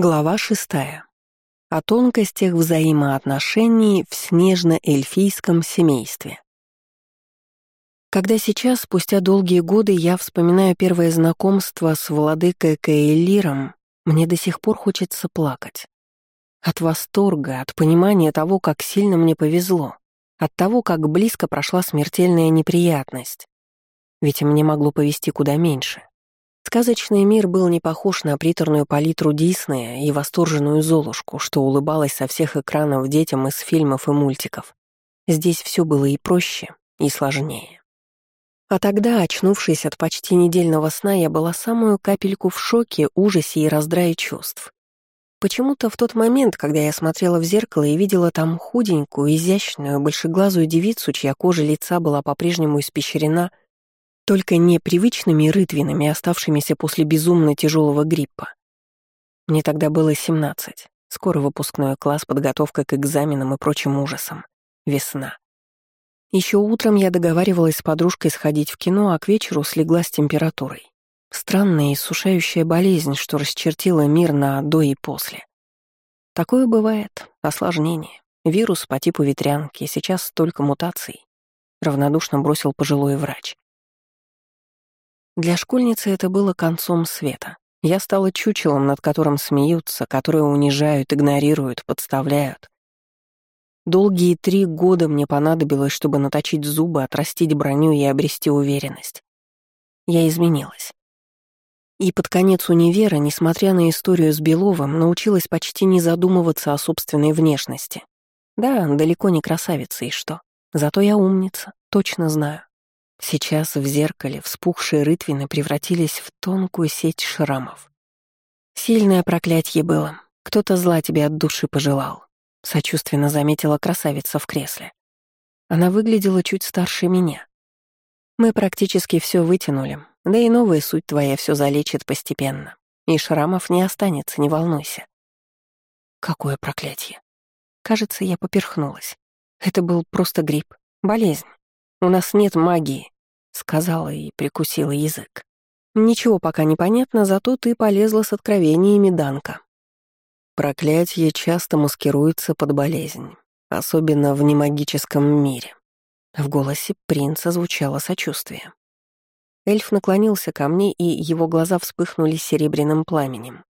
Глава шестая. О тонкостях взаимоотношений в снежно-эльфийском семействе. Когда сейчас, спустя долгие годы, я вспоминаю первое знакомство с владыкой Каэлиром, мне до сих пор хочется плакать. От восторга, от понимания того, как сильно мне повезло, от того, как близко прошла смертельная неприятность. Ведь мне могло повезти куда меньше. Сказочный мир был не похож на приторную палитру Диснея и восторженную Золушку, что улыбалась со всех экранов детям из фильмов и мультиков. Здесь все было и проще, и сложнее. А тогда, очнувшись от почти недельного сна, я была самую капельку в шоке, ужасе и раздрае чувств. Почему-то в тот момент, когда я смотрела в зеркало и видела там худенькую, изящную, большеглазую девицу, чья кожа лица была по-прежнему испещрена только не привычными рытвинами, оставшимися после безумно тяжелого гриппа. Мне тогда было 17. Скоро выпускной класс, подготовка к экзаменам и прочим ужасам. Весна. Еще утром я договаривалась с подружкой сходить в кино, а к вечеру слегла с температурой. Странная иссушающая болезнь, что расчертила мир на до и после. Такое бывает. Осложнение. Вирус по типу ветрянки, сейчас столько мутаций. Равнодушно бросил пожилой врач. Для школьницы это было концом света. Я стала чучелом, над которым смеются, которые унижают, игнорируют, подставляют. Долгие три года мне понадобилось, чтобы наточить зубы, отрастить броню и обрести уверенность. Я изменилась. И под конец универа, несмотря на историю с Беловым, научилась почти не задумываться о собственной внешности. Да, далеко не красавица и что. Зато я умница, точно знаю. Сейчас в зеркале вспухшие рытвины превратились в тонкую сеть шрамов. Сильное проклятье было. Кто-то зла тебе от души пожелал. Сочувственно заметила красавица в кресле. Она выглядела чуть старше меня. Мы практически все вытянули, да и новая суть твоя все залечит постепенно. И шрамов не останется, не волнуйся. Какое проклятие. Кажется, я поперхнулась. Это был просто грипп, болезнь. У нас нет магии», — сказала и прикусила язык. «Ничего пока не понятно, зато ты полезла с откровениями, Данка». Проклятие часто маскируется под болезнь, особенно в немагическом мире. В голосе принца звучало сочувствие. Эльф наклонился ко мне, и его глаза вспыхнули серебряным пламенем.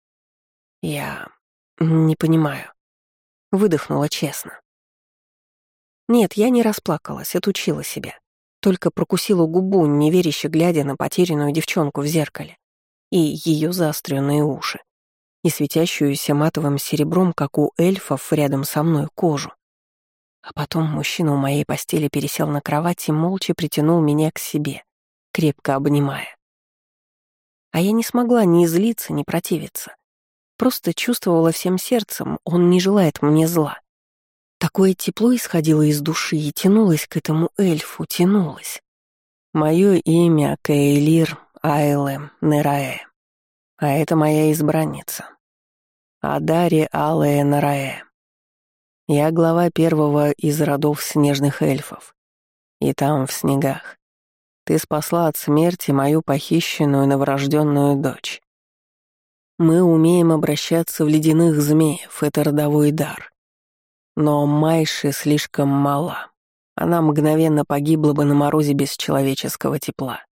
«Я... не понимаю». Выдохнула честно. Нет, я не расплакалась, отучила себя. Только прокусила губу, неверяще глядя на потерянную девчонку в зеркале и ее заостренные уши, и светящуюся матовым серебром, как у эльфов, рядом со мной кожу. А потом мужчина у моей постели пересел на кровать и молча притянул меня к себе, крепко обнимая. А я не смогла ни злиться, ни противиться. Просто чувствовала всем сердцем, он не желает мне зла. Такое тепло исходило из души и тянулось к этому эльфу, тянулось. Мое имя Кейлир Айле Нерае, а это моя избранница. Адари Алая Нарае. Я глава первого из родов снежных эльфов. И там, в снегах, ты спасла от смерти мою похищенную новорожденную дочь. Мы умеем обращаться в ледяных змеев, это родовой дар. Но Майши слишком мало. Она мгновенно погибла бы на морозе без человеческого тепла.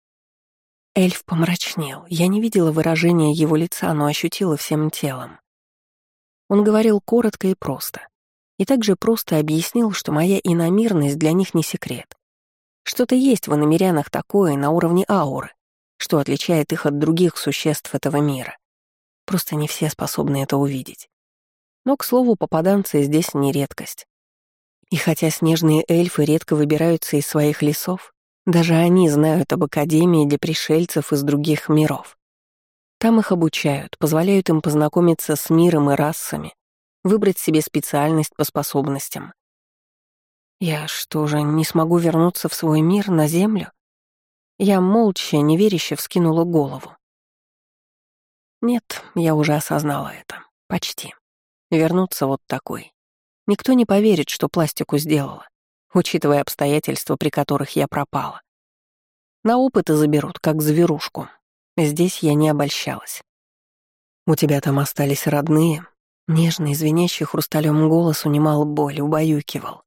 Эльф помрачнел. Я не видела выражения его лица, но ощутила всем телом. Он говорил коротко и просто. И также просто объяснил, что моя иномирность для них не секрет. Что-то есть в иномерянах такое на уровне ауры, что отличает их от других существ этого мира. Просто не все способны это увидеть. Но, к слову, попаданцы здесь не редкость. И хотя снежные эльфы редко выбираются из своих лесов, даже они знают об Академии для пришельцев из других миров. Там их обучают, позволяют им познакомиться с миром и расами, выбрать себе специальность по способностям. Я что же, не смогу вернуться в свой мир, на Землю? Я молча, неверяще вскинула голову. Нет, я уже осознала это. Почти. Вернуться вот такой. Никто не поверит, что пластику сделала, учитывая обстоятельства, при которых я пропала. На опыты заберут, как зверушку. Здесь я не обольщалась. У тебя там остались родные?» Нежный, звенящий хрусталем голос унимал боль, убаюкивал.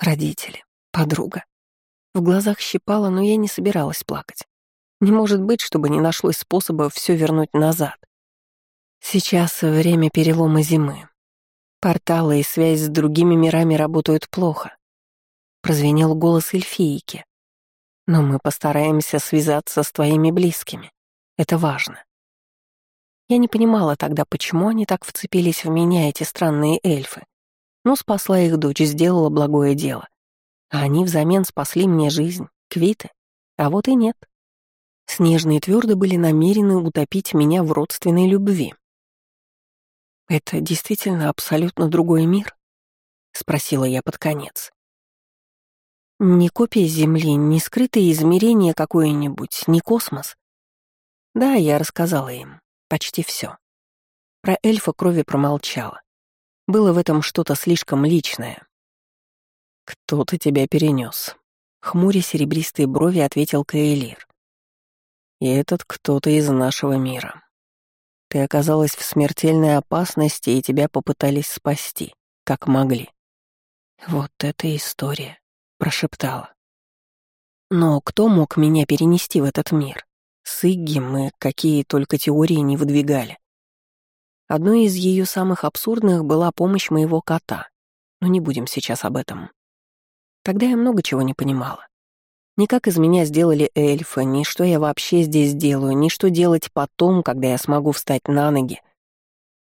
Родители, подруга. В глазах щипало, но я не собиралась плакать. Не может быть, чтобы не нашлось способа все вернуть назад. Сейчас время перелома зимы. Порталы и связь с другими мирами работают плохо. Прозвенел голос эльфийки. Но мы постараемся связаться с твоими близкими. Это важно. Я не понимала тогда, почему они так вцепились в меня, эти странные эльфы. Но спасла их дочь, сделала благое дело. А они взамен спасли мне жизнь, квиты. А вот и нет. Снежные твердо были намерены утопить меня в родственной любви. «Это действительно абсолютно другой мир?» — спросила я под конец. «Не копия Земли, не скрытое измерение какое-нибудь, не космос?» Да, я рассказала им. Почти все. Про эльфа крови промолчала. Было в этом что-то слишком личное. «Кто-то тебя перенес. хмуря серебристые брови ответил Каэлир. «И этот кто-то из нашего мира. Ты оказалась в смертельной опасности, и тебя попытались спасти, как могли». «Вот эта история», — прошептала. «Но кто мог меня перенести в этот мир? С мы какие только теории не выдвигали. Одной из ее самых абсурдных была помощь моего кота, но не будем сейчас об этом. Тогда я много чего не понимала. Ни как из меня сделали эльфа, ни что я вообще здесь делаю, ни что делать потом, когда я смогу встать на ноги.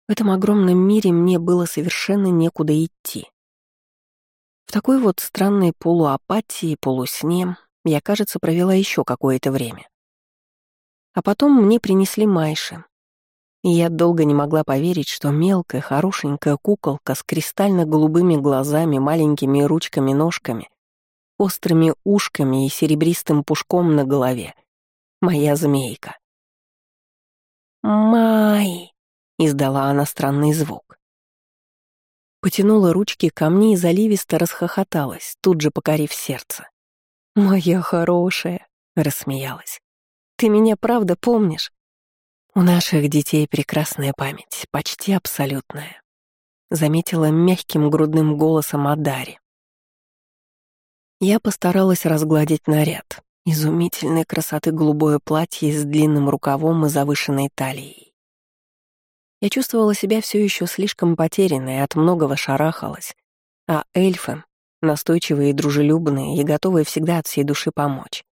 В этом огромном мире мне было совершенно некуда идти. В такой вот странной полуапатии, полусне я, кажется, провела еще какое-то время. А потом мне принесли Майши. И я долго не могла поверить, что мелкая, хорошенькая куколка с кристально-голубыми глазами, маленькими ручками-ножками, острыми ушками и серебристым пушком на голове — моя змейка. «Май!» — издала она странный звук. Потянула ручки ко мне и заливисто расхохоталась, тут же покорив сердце. «Моя хорошая!» — рассмеялась. Ты меня правда помнишь? У наших детей прекрасная память, почти абсолютная. Заметила мягким грудным голосом Адари. Я постаралась разгладить наряд. Изумительной красоты голубое платье с длинным рукавом и завышенной талией. Я чувствовала себя все еще слишком потерянной, от многого шарахалась, а эльфы, настойчивые и дружелюбные и готовые всегда от всей души помочь.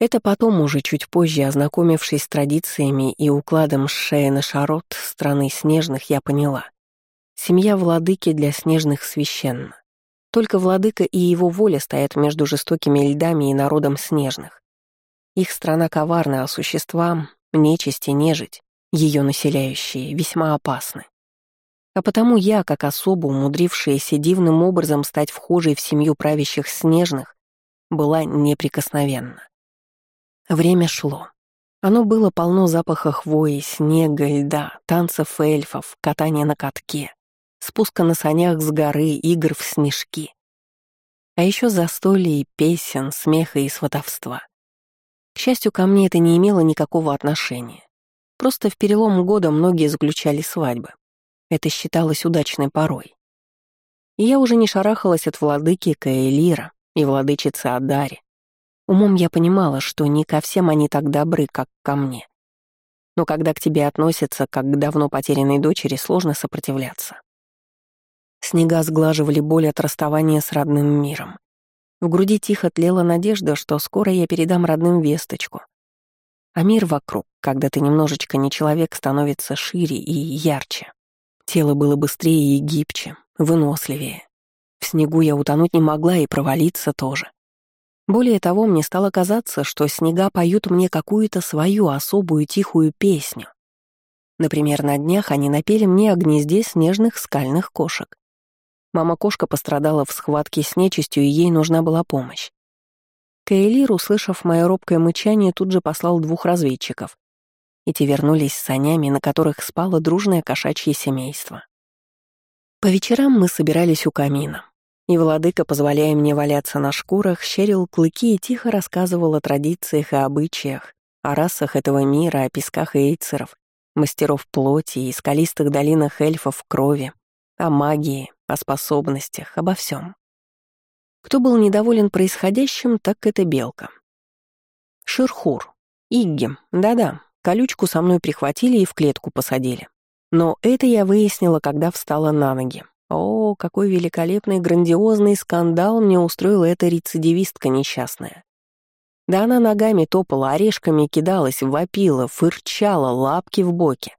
Это потом, уже чуть позже, ознакомившись с традициями и укладом Шейна Шарот страны снежных, я поняла. Семья владыки для снежных священна. Только владыка и его воля стоят между жестокими льдами и народом снежных. Их страна коварна, а существа, нечисть и нежить, ее населяющие, весьма опасны. А потому я, как особо умудрившаяся дивным образом стать вхожей в семью правящих снежных, была неприкосновенна. Время шло. Оно было полно запаха хвои, снега, льда, танцев эльфов, катания на катке, спуска на санях с горы, игр в снежки. А еще застолье песен, смеха и сватовства. К счастью, ко мне это не имело никакого отношения. Просто в перелом года многие заключали свадьбы. Это считалось удачной порой. И я уже не шарахалась от владыки Каэлира и владычицы Адари, Умом я понимала, что не ко всем они так добры, как ко мне. Но когда к тебе относятся, как к давно потерянной дочери, сложно сопротивляться. Снега сглаживали боль от расставания с родным миром. В груди тихо тлела надежда, что скоро я передам родным весточку. А мир вокруг, когда ты немножечко не человек, становится шире и ярче. Тело было быстрее и гибче, выносливее. В снегу я утонуть не могла и провалиться тоже. Более того, мне стало казаться, что снега поют мне какую-то свою особую тихую песню. Например, на днях они напели мне о гнезде снежных скальных кошек. Мама-кошка пострадала в схватке с нечистью, и ей нужна была помощь. Кейлир, услышав мое робкое мычание, тут же послал двух разведчиков. Эти вернулись с санями, на которых спало дружное кошачье семейство. По вечерам мы собирались у камина. И владыка, позволяя мне валяться на шкурах, щерил клыки и тихо рассказывал о традициях и обычаях, о расах этого мира, о песках эйцеров мастеров плоти и скалистых долинах эльфов крови, о магии, о способностях, обо всем. Кто был недоволен происходящим, так это Белка. Шерхур, Игги, да-да, колючку со мной прихватили и в клетку посадили. Но это я выяснила, когда встала на ноги. О, какой великолепный, грандиозный скандал мне устроила эта рецидивистка несчастная. Да она ногами топала, орешками кидалась, вопила, фырчала, лапки в боки.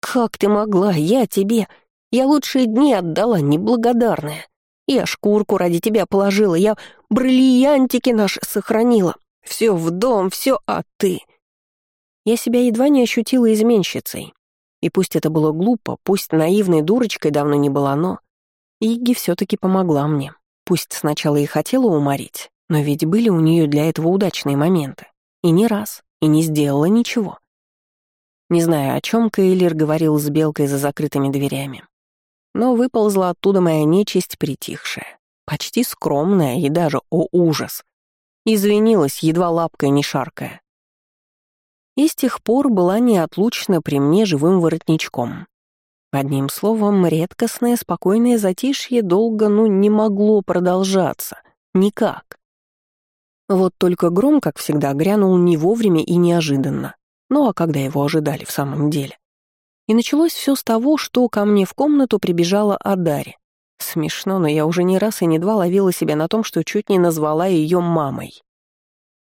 «Как ты могла? Я тебе! Я лучшие дни отдала, неблагодарная. Я шкурку ради тебя положила, я бриллиантики наши сохранила. Все в дом, все, а ты...» Я себя едва не ощутила изменщицей. И пусть это было глупо, пусть наивной дурочкой давно не была, но... Игги все таки помогла мне. Пусть сначала и хотела уморить, но ведь были у нее для этого удачные моменты. И не раз, и не сделала ничего. Не знаю, о чем Кейлер говорил с Белкой за закрытыми дверями. Но выползла оттуда моя нечисть притихшая, почти скромная и даже, о ужас, извинилась, едва лапкой не шаркая. И с тех пор была неотлучна при мне живым воротничком. Одним словом, редкостное спокойное затишье долго, ну, не могло продолжаться. Никак. Вот только гром, как всегда, грянул не вовремя и неожиданно. Ну а когда его ожидали в самом деле? И началось все с того, что ко мне в комнату прибежала Адари. Смешно, но я уже не раз и не два ловила себя на том, что чуть не назвала ее мамой.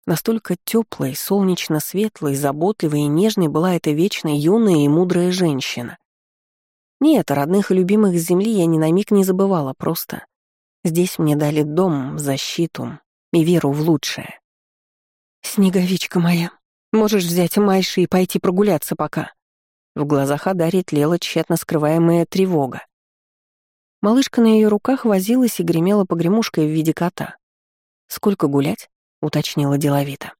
Настолько теплой, солнечно светлой, заботливой и нежной была эта вечно юная и мудрая женщина. Нет, родных и любимых с земли я ни на миг не забывала, просто здесь мне дали дом, защиту, и веру в лучшее. «Снеговичка моя, можешь взять Майши и пойти прогуляться пока». В глазах Адари тлела тщетно скрываемая тревога. Малышка на ее руках возилась и гремела погремушкой в виде кота. «Сколько гулять?» — уточнила деловито.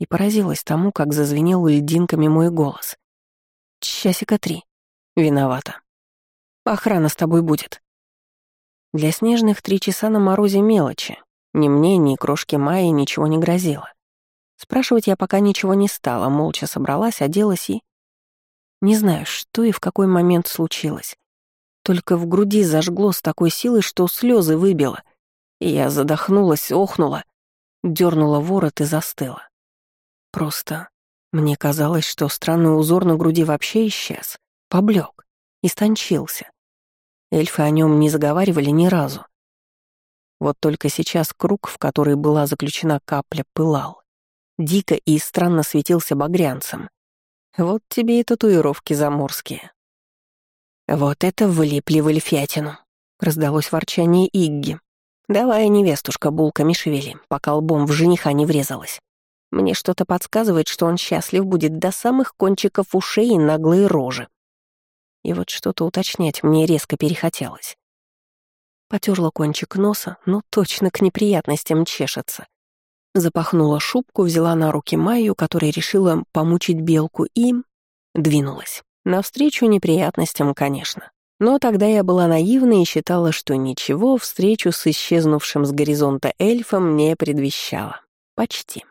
И поразилась тому, как зазвенел льдинками мой голос. «Часика три. Виновата. Охрана с тобой будет». Для снежных три часа на морозе мелочи, ни мне, ни крошке Майи ничего не грозило. Спрашивать я пока ничего не стала, молча собралась, оделась и... Не знаю, что и в какой момент случилось. Только в груди зажгло с такой силой, что слезы выбило. И я задохнулась, охнула, дернула ворот и застыла. Просто мне казалось, что странный узор на груди вообще исчез, поблек, истончился. Эльфы о нем не заговаривали ни разу. Вот только сейчас круг, в который была заключена капля, пылал. Дико и странно светился багрянцем. Вот тебе и татуировки заморские. «Вот это влипли в эльфятину!» — раздалось ворчание Игги. «Давай, невестушка, булками шевели, пока лбом в жениха не врезалась. Мне что-то подсказывает, что он счастлив будет до самых кончиков ушей и наглой рожи». И вот что-то уточнять мне резко перехотелось. Потерла кончик носа, но точно к неприятностям чешется. Запахнула шубку, взяла на руки Майю, которая решила помучить белку, и... двинулась. Навстречу неприятностям, конечно. Но тогда я была наивна и считала, что ничего встречу с исчезнувшим с горизонта эльфом не предвещала. Почти.